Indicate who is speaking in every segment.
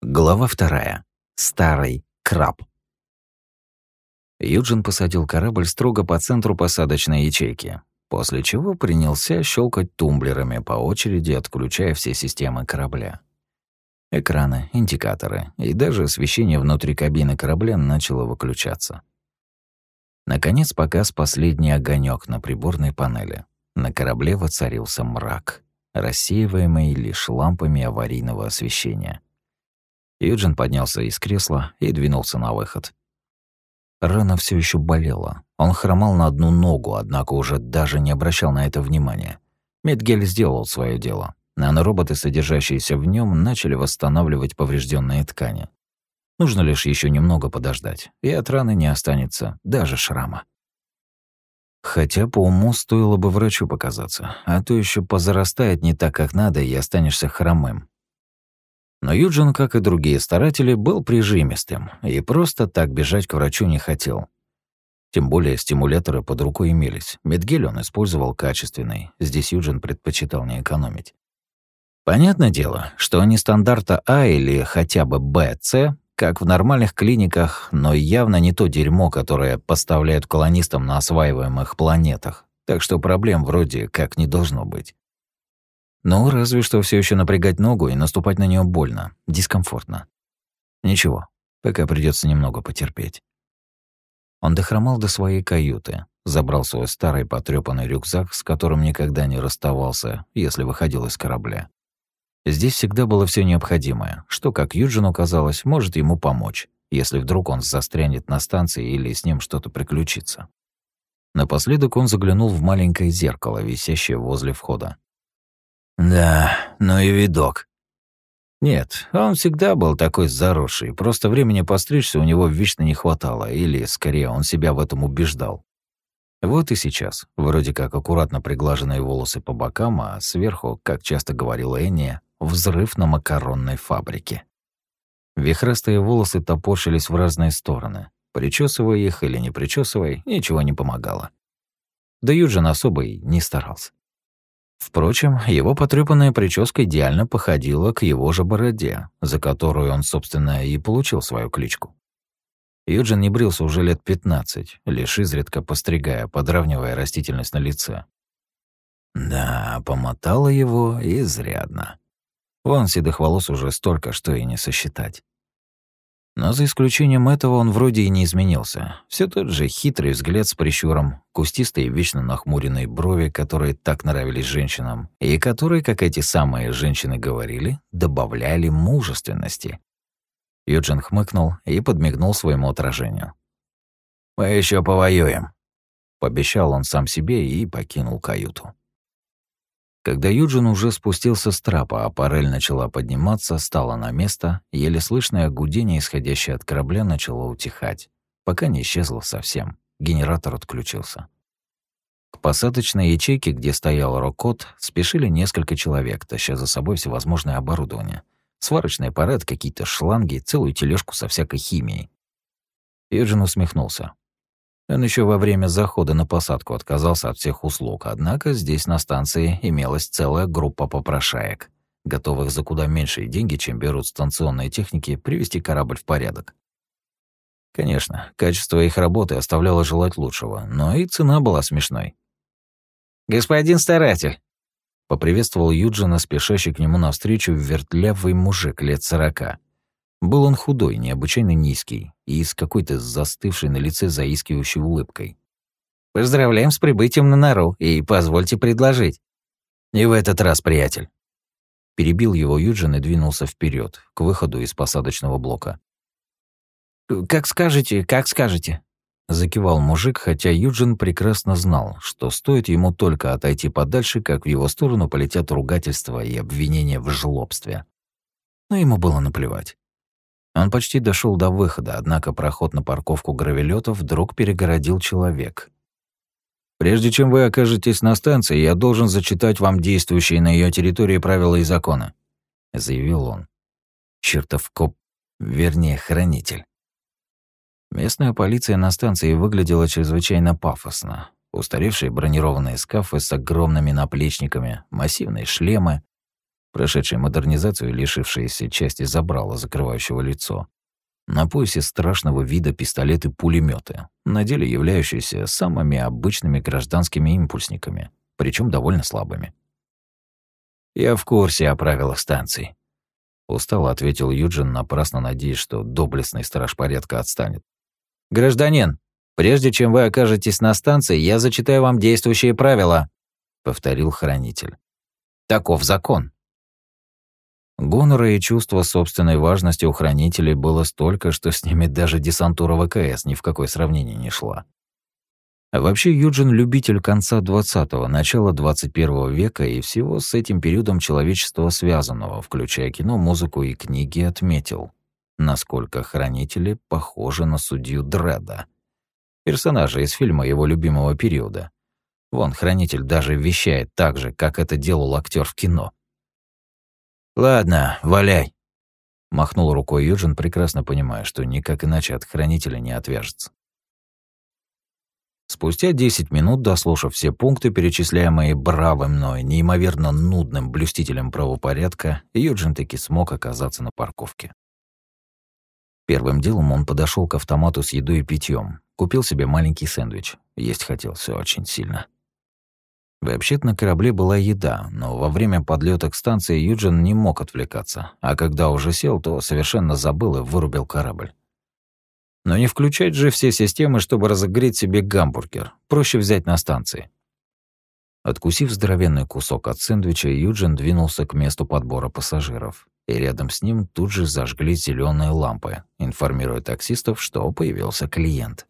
Speaker 1: Глава вторая. Старый краб. Юджин посадил корабль строго по центру посадочной ячейки, после чего принялся щелкать тумблерами по очереди, отключая все системы корабля. Экраны, индикаторы и даже освещение внутри кабины корабля начало выключаться. Наконец погас последний огонек на приборной панели. На корабле воцарился мрак, рассеиваемый лишь лампами аварийного освещения. Юджин поднялся из кресла и двинулся на выход. Рана все еще болела. Он хромал на одну ногу, однако уже даже не обращал на это внимания. Медгель сделал свое дело. Нанороботы, содержащиеся в нем, начали восстанавливать поврежденные ткани. Нужно лишь еще немного подождать, и от раны не останется даже шрама. Хотя по уму стоило бы врачу показаться, а то еще позарастает не так, как надо, и останешься хромым. Но Юджин, как и другие старатели, был прижимистым и просто так бежать к врачу не хотел. Тем более стимуляторы под рукой имелись. Медгель он использовал качественный, здесь Юджин предпочитал не экономить. Понятное дело, что не стандарта А или хотя бы Б, С, как в нормальных клиниках, но явно не то дерьмо, которое поставляют колонистам на осваиваемых планетах, так что проблем вроде как не должно быть. Ну, разве что все еще напрягать ногу и наступать на нее больно, дискомфортно. Ничего, пока придется немного потерпеть. Он дохромал до своей каюты, забрал свой старый потрёпанный рюкзак, с которым никогда не расставался, если выходил из корабля. Здесь всегда было все необходимое, что, как Юджину казалось, может ему помочь, если вдруг он застрянет на станции или с ним что-то приключится. Напоследок он заглянул в маленькое зеркало, висящее возле входа. Да, ну и видок. Нет, он всегда был такой заросший, просто времени постричься у него вечно не хватало, или, скорее, он себя в этом убеждал. Вот и сейчас, вроде как аккуратно приглаженные волосы по бокам, а сверху, как часто говорила Энни, взрыв на макаронной фабрике. Вихрастые волосы топорщились в разные стороны. Причесывая их или не причесывая, ничего не помогало. Да Юджин особо и не старался. Впрочем, его потрёпанная прическа идеально походила к его же бороде, за которую он, собственно, и получил свою кличку. Юджин не брился уже лет 15, лишь изредка постригая, подравнивая растительность на лице. Да, помотало его изрядно. Вон седых волос уже столько, что и не сосчитать. Но за исключением этого он вроде и не изменился. Все тот же хитрый взгляд с прищуром, кустистые вечно нахмуренные брови, которые так нравились женщинам, и которые, как эти самые женщины говорили, добавляли мужественности. Юджин хмыкнул и подмигнул своему отражению. «Мы еще повоюем», — пообещал он сам себе и покинул каюту. Когда Юджин уже спустился с трапа, а парель начала подниматься, стала на место, еле слышное гудение, исходящее от корабля, начало утихать, пока не исчезло совсем. Генератор отключился. К посадочной ячейке, где стоял Рокот, спешили несколько человек, таща за собой всевозможное оборудование. Сварочный аппарат, какие-то шланги, целую тележку со всякой химией. Юджин усмехнулся. Он еще во время захода на посадку отказался от всех услуг, однако здесь на станции имелась целая группа попрошаек, готовых за куда меньшие деньги, чем берут станционные техники, привести корабль в порядок. Конечно, качество их работы оставляло желать лучшего, но и цена была смешной. «Господин старатель!» — поприветствовал Юджина, спешащий к нему навстречу вертлявый мужик лет сорока. Был он худой, необычайно низкий и с какой-то застывшей на лице заискивающей улыбкой. «Поздравляем с прибытием на нору, и позвольте предложить». «Не в этот раз, приятель». Перебил его Юджин и двинулся вперед к выходу из посадочного блока. «Как скажете, как скажете», — закивал мужик, хотя Юджин прекрасно знал, что стоит ему только отойти подальше, как в его сторону полетят ругательства и обвинения в жлобстве. Но ему было наплевать. Он почти дошел до выхода, однако проход на парковку гравелетов вдруг перегородил человек. «Прежде чем вы окажетесь на станции, я должен зачитать вам действующие на ее территории правила и законы», — заявил он. Чертов коп, вернее, хранитель. Местная полиция на станции выглядела чрезвычайно пафосно. Устаревшие бронированные скафы с огромными наплечниками, массивные шлемы, прошедшие модернизацию и лишившиеся части забрала, закрывающего лицо. На поясе страшного вида пистолеты пулеметы, на деле являющиеся самыми обычными гражданскими импульсниками, причем довольно слабыми. «Я в курсе о правилах станций», — устало ответил Юджин, напрасно надеясь, что доблестный страж порядка отстанет. «Гражданин, прежде чем вы окажетесь на станции, я зачитаю вам действующие правила», — повторил хранитель. «Таков закон». Гонора и чувство собственной важности у хранителей было столько, что с ними даже десантура ВКС ни в какое сравнение не шла. А вообще Юджин – любитель конца 20-го, начала 21 века и всего с этим периодом человечества связанного, включая кино, музыку и книги, отметил, насколько хранители похожи на судью Дреда, персонажа из фильма его любимого периода. Вон, хранитель даже вещает так же, как это делал актер в кино. «Ладно, валяй», — махнул рукой Юджин, прекрасно понимая, что никак иначе от хранителя не отвяжется. Спустя 10 минут, дослушав все пункты, перечисляемые бравым мной, неимоверно нудным блюстителем правопорядка, Юджин таки смог оказаться на парковке. Первым делом он подошел к автомату с едой и питьем, купил себе маленький сэндвич. Есть хотел все очень сильно. Вообще-то на корабле была еда, но во время подлета к станции Юджин не мог отвлекаться, а когда уже сел, то совершенно забыл и вырубил корабль. Но не включать же все системы, чтобы разогреть себе гамбургер. Проще взять на станции. Откусив здоровенный кусок от сэндвича, Юджин двинулся к месту подбора пассажиров. И рядом с ним тут же зажгли зеленые лампы, информируя таксистов, что появился клиент.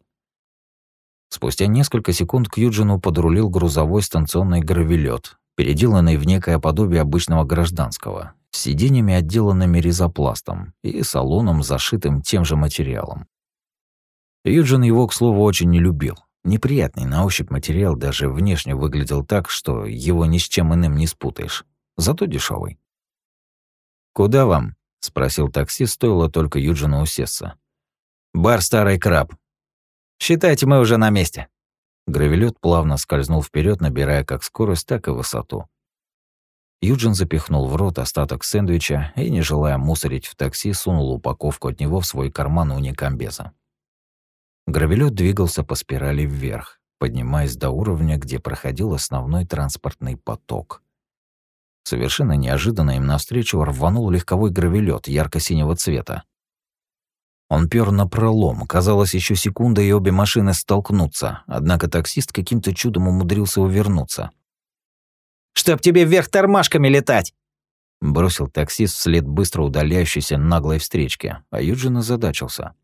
Speaker 1: Спустя несколько секунд к Юджину подрулил грузовой станционный гравелет, переделанный в некое подобие обычного гражданского, с сиденьями, отделанными резопластом, и салоном, зашитым тем же материалом. Юджин его, к слову, очень не любил. Неприятный на ощупь материал даже внешне выглядел так, что его ни с чем иным не спутаешь. Зато дешевый. «Куда вам?» — спросил таксист, стоило только Юджину усесться. «Бар «Старый краб», Считайте, мы уже на месте. Гравелет плавно скользнул вперед, набирая как скорость, так и высоту. Юджин запихнул в рот остаток сэндвича и, не желая мусорить в такси, сунул упаковку от него в свой карман уникамбеза. Гравелет двигался по спирали вверх, поднимаясь до уровня, где проходил основной транспортный поток. Совершенно неожиданно им навстречу рванул легковой гравелет ярко-синего цвета. Он пёр на пролом. Казалось, еще секунда, и обе машины столкнутся. Однако таксист каким-то чудом умудрился увернуться.
Speaker 2: «Чтоб тебе вверх тормашками летать!»
Speaker 1: Бросил таксист вслед быстро удаляющейся наглой встречке, а Юджин озадачился.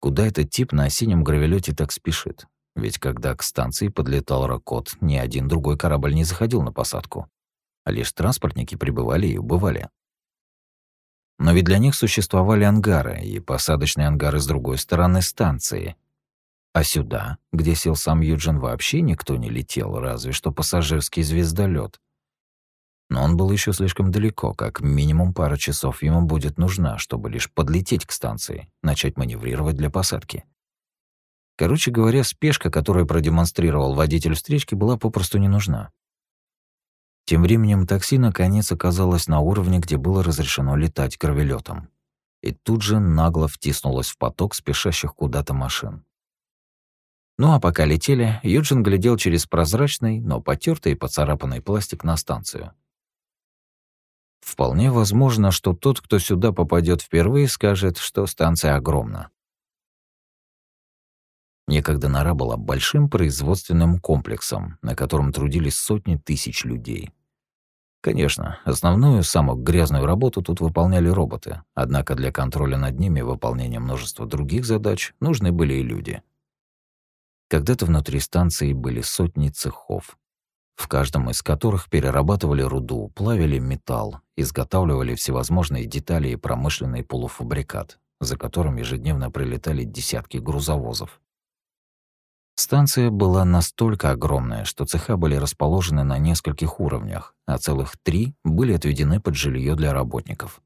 Speaker 1: Куда этот тип на синем гравелете так спешит? Ведь когда к станции подлетал Ракот, ни один другой корабль не заходил на посадку. А лишь транспортники прибывали и убывали. Но ведь для них существовали ангары и посадочные ангары с другой стороны станции. А сюда, где сел сам Юджин, вообще никто не летел, разве что пассажирский звездолет. Но он был еще слишком далеко, как минимум пара часов ему будет нужна, чтобы лишь подлететь к станции, начать маневрировать для посадки. Короче говоря, спешка, которую продемонстрировал водитель встречки, была попросту не нужна. Тем временем такси наконец оказалось на уровне, где было разрешено летать гравелетом, и тут же нагло втиснулось в поток спешащих куда-то машин. Ну а пока летели, Юджин глядел через прозрачный, но потертый и поцарапанный пластик на станцию. Вполне возможно, что тот, кто сюда попадет впервые, скажет, что станция огромна. Некогда нора была большим производственным комплексом, на котором трудились сотни тысяч людей. Конечно, основную, самую грязную работу тут выполняли роботы, однако для контроля над ними и выполнения множества других задач нужны были и люди. Когда-то внутри станции были сотни цехов, в каждом из которых перерабатывали руду, плавили металл, изготавливали всевозможные детали и промышленный полуфабрикат, за которым ежедневно прилетали десятки грузовозов. Станция была настолько огромная, что цеха были расположены на нескольких уровнях, а целых три были отведены под жилье для работников.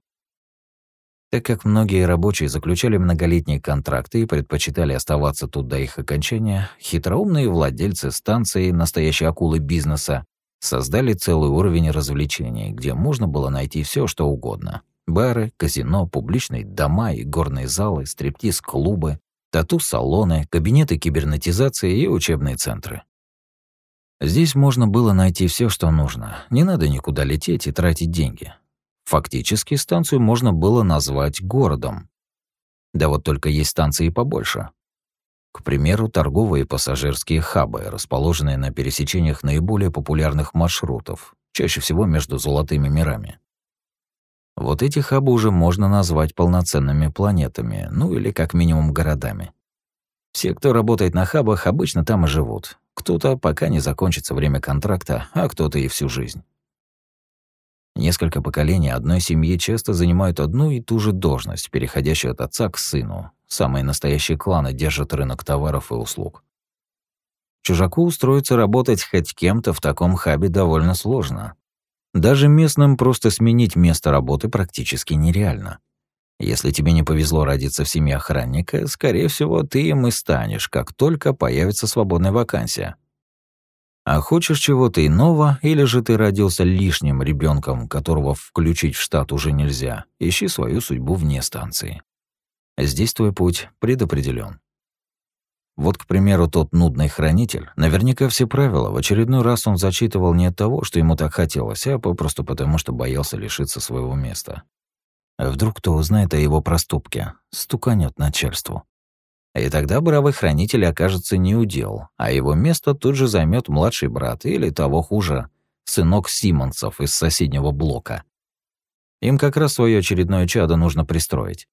Speaker 1: Так как многие рабочие заключали многолетние контракты и предпочитали оставаться тут до их окончания, хитроумные владельцы станции, настоящие акулы бизнеса, Создали целый уровень развлечений, где можно было найти все, что угодно. Бары, казино, публичные дома и горные залы, стриптиз-клубы, тату-салоны, кабинеты кибернетизации и учебные центры. Здесь можно было найти все, что нужно. Не надо никуда лететь и тратить деньги. Фактически станцию можно было назвать городом. Да вот только есть станции побольше. К примеру, торговые и пассажирские хабы, расположенные на пересечениях наиболее популярных маршрутов, чаще всего между золотыми мирами. Вот эти хабы уже можно назвать полноценными планетами, ну или как минимум городами. Все, кто работает на хабах, обычно там и живут. Кто-то пока не закончится время контракта, а кто-то и всю жизнь. Несколько поколений одной семьи часто занимают одну и ту же должность, переходящую от отца к сыну. Самые настоящие кланы держат рынок товаров и услуг. Чужаку устроиться работать хоть кем-то в таком хабе довольно сложно. Даже местным просто сменить место работы практически нереально. Если тебе не повезло родиться в семье охранника, скорее всего, ты им и станешь, как только появится свободная вакансия. А хочешь чего-то иного, или же ты родился лишним ребенком, которого включить в штат уже нельзя, ищи свою судьбу вне станции. Здесь твой путь предопределен. Вот, к примеру, тот нудный хранитель, наверняка все правила в очередной раз он зачитывал не от того, что ему так хотелось, а попросту потому, что боялся лишиться своего места. Вдруг кто узнает о его проступке, стуканет начальству. И тогда бравый хранитель окажется неудел, а его место тут же займет младший брат или того хуже, сынок Симонсов из соседнего блока. Им как раз свое очередное чадо нужно пристроить.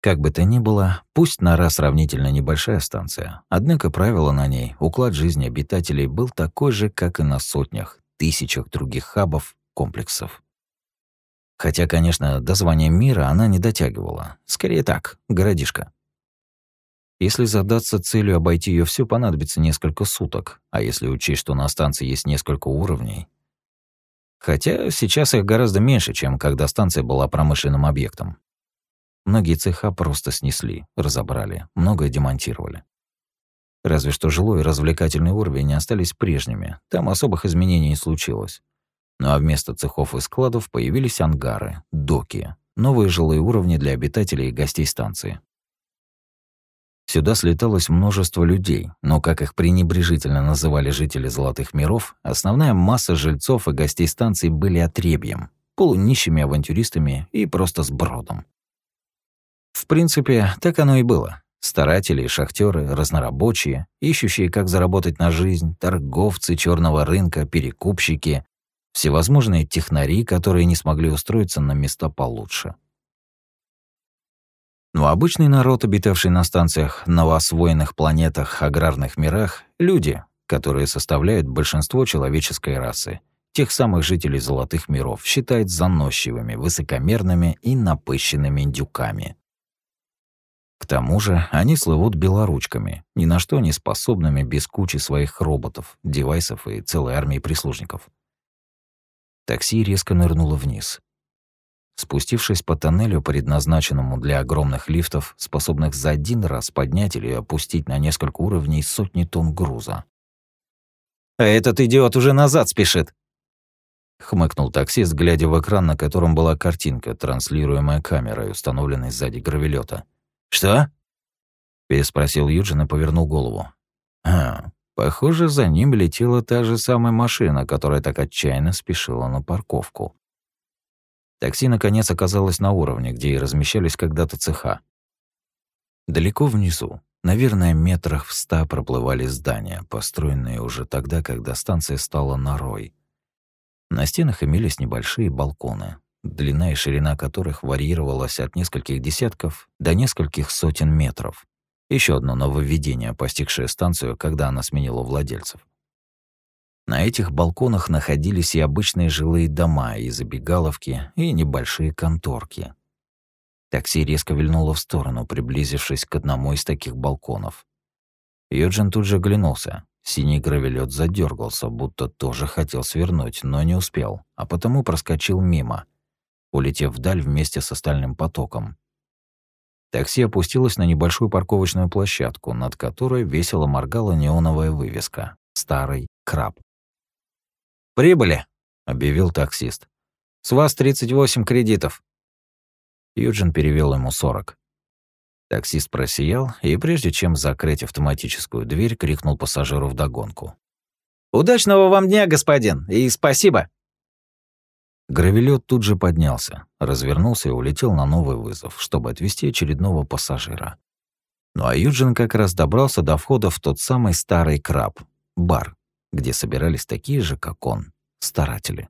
Speaker 1: Как бы то ни было, пусть нора сравнительно небольшая станция, однако правила на ней, уклад жизни обитателей был такой же, как и на сотнях, тысячах других хабов, комплексов. Хотя, конечно, до звания мира она не дотягивала. Скорее так, городишко. Если задаться целью обойти ее всю, понадобится несколько суток, а если учесть, что на станции есть несколько уровней. Хотя сейчас их гораздо меньше, чем когда станция была промышленным объектом. Многие цеха просто снесли, разобрали, многое демонтировали. Разве что жилой и развлекательный уровень остались прежними, там особых изменений не случилось. Ну а вместо цехов и складов появились ангары, доки, новые жилые уровни для обитателей и гостей станции. Сюда слеталось множество людей, но, как их пренебрежительно называли жители Золотых миров, основная масса жильцов и гостей станции были отребьем, полунищими авантюристами и просто сбродом. Принципе, так оно и было. Старатели и шахтеры, разнорабочие, ищущие, как заработать на жизнь, торговцы черного рынка, перекупщики, всевозможные технари, которые не смогли устроиться на места получше. Но обычный народ, обитавший на станциях, новоосвоенных планетах, аграрных мирах, люди, которые составляют большинство человеческой расы, тех самых жителей золотых миров, считает заносчивыми, высокомерными и напыщенными индюками. К тому же они слывут белоручками, ни на что не способными без кучи своих роботов, девайсов и целой армии прислужников. Такси резко нырнуло вниз. Спустившись по тоннелю, предназначенному для огромных лифтов, способных за один раз поднять или опустить на несколько уровней сотни тонн груза.
Speaker 2: «А этот идиот уже назад спешит!»
Speaker 1: Хмыкнул таксист, глядя в экран, на котором была картинка, транслируемая камерой, установленной сзади гравелета.
Speaker 2: «Что?»
Speaker 1: Переспросил Юджин и повернул голову. «А, Похоже, за ним летела та же самая машина, которая так отчаянно спешила на парковку. Такси, наконец, оказалось на уровне, где и размещались когда-то цеха. Далеко внизу, наверное, метрах в ста проплывали здания, построенные уже тогда, когда станция стала норой. На стенах имелись небольшие балконы, длина и ширина которых варьировалась от нескольких десятков до нескольких сотен метров. Еще одно нововведение, постигшее станцию, когда она сменила владельцев. На этих балконах находились и обычные жилые дома, и забегаловки, и небольшие конторки. Такси резко вильнуло в сторону, приблизившись к одному из таких балконов. Юджин тут же оглянулся. Синий гравелет задергался, будто тоже хотел свернуть, но не успел, а потому проскочил мимо, улетев вдаль вместе с остальным потоком. Такси опустилось на небольшую парковочную площадку, над которой весело моргала неоновая вывеска «Старый краб».
Speaker 2: «Прибыли», —
Speaker 1: объявил таксист. «С вас 38 кредитов». Юджин перевел ему 40. Таксист просиял и, прежде чем закрыть автоматическую дверь, крикнул пассажиру вдогонку.
Speaker 2: «Удачного вам дня, господин, и спасибо!»
Speaker 1: Гравелет тут же поднялся, развернулся и улетел на новый вызов, чтобы отвезти очередного пассажира. Ну а Юджин как раз добрался до входа в тот самый старый краб, бар, где собирались такие же, как он, старатели.